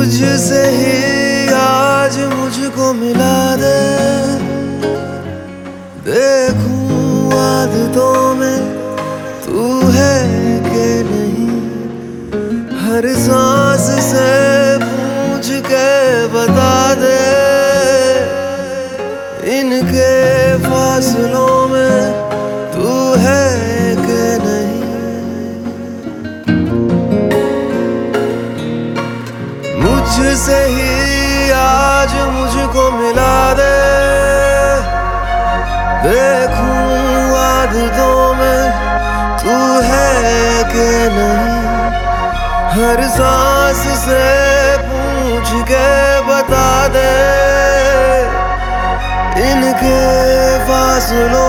मुझसे ही आज मुझको मिला दे। देखूँ आदतों में तू है के नहीं। हर सांस से पूछ के बता दे। इनके फासलों मुझसे ही आज मुझको मिला दे। देखूँ आदतों में तू है के नहीं। हर सांस से पूछ के बता दे। इनके फासलों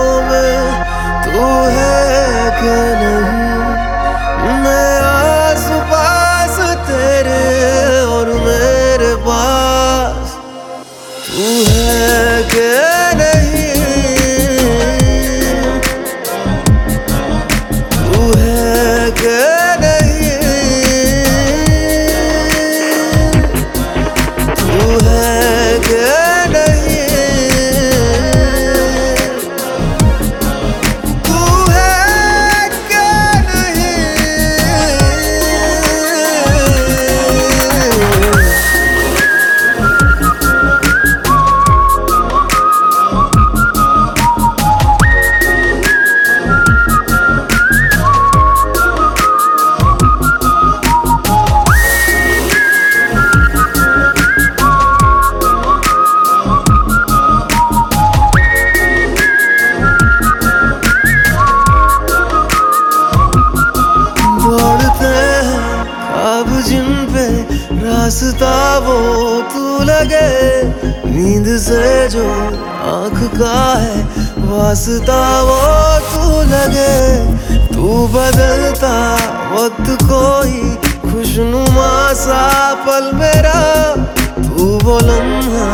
रास्ता वो तू लगे, नींद से जो आँख का है, वास्ता वो तू लगे। तू बदलता वक्त कोई, खुशनुमा सा पल मेरा। तू वो लम्हा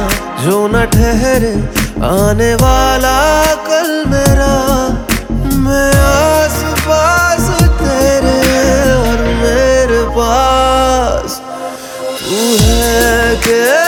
जो न ठहरे, आने वाला कल मेरा। मैं आस है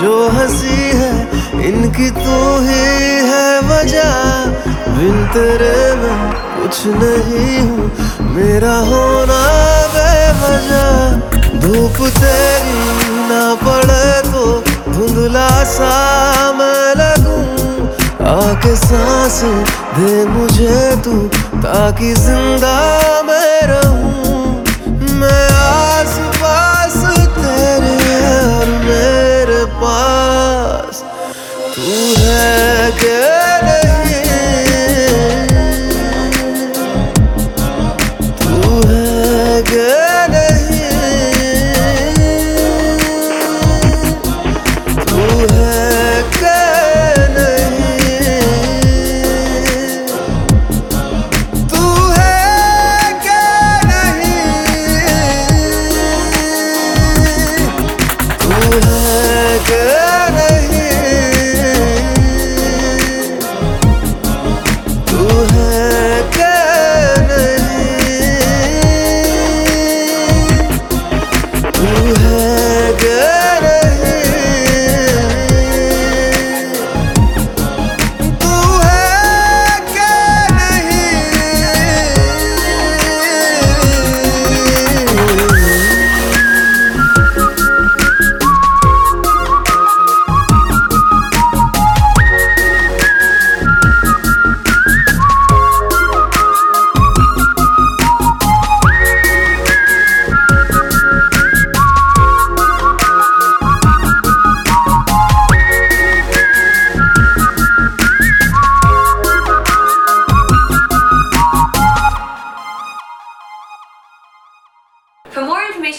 जो हँसी है, इनकी तू ही है वजह। बिन तेरे मैं कुछ नहीं हूँ, मेरा होना बेवजह। धूप तेरी ना पड़े तो धुंधला सा मैं लगूं। आके सांस दे मुझे तू, ताकि ज़िंदा मैं रहूँ। तू है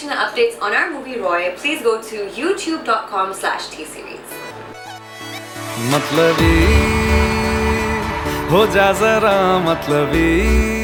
updates on our movie Roy, please go to youtube.com slash tseries. मतलबी हो जा जरा मतलबी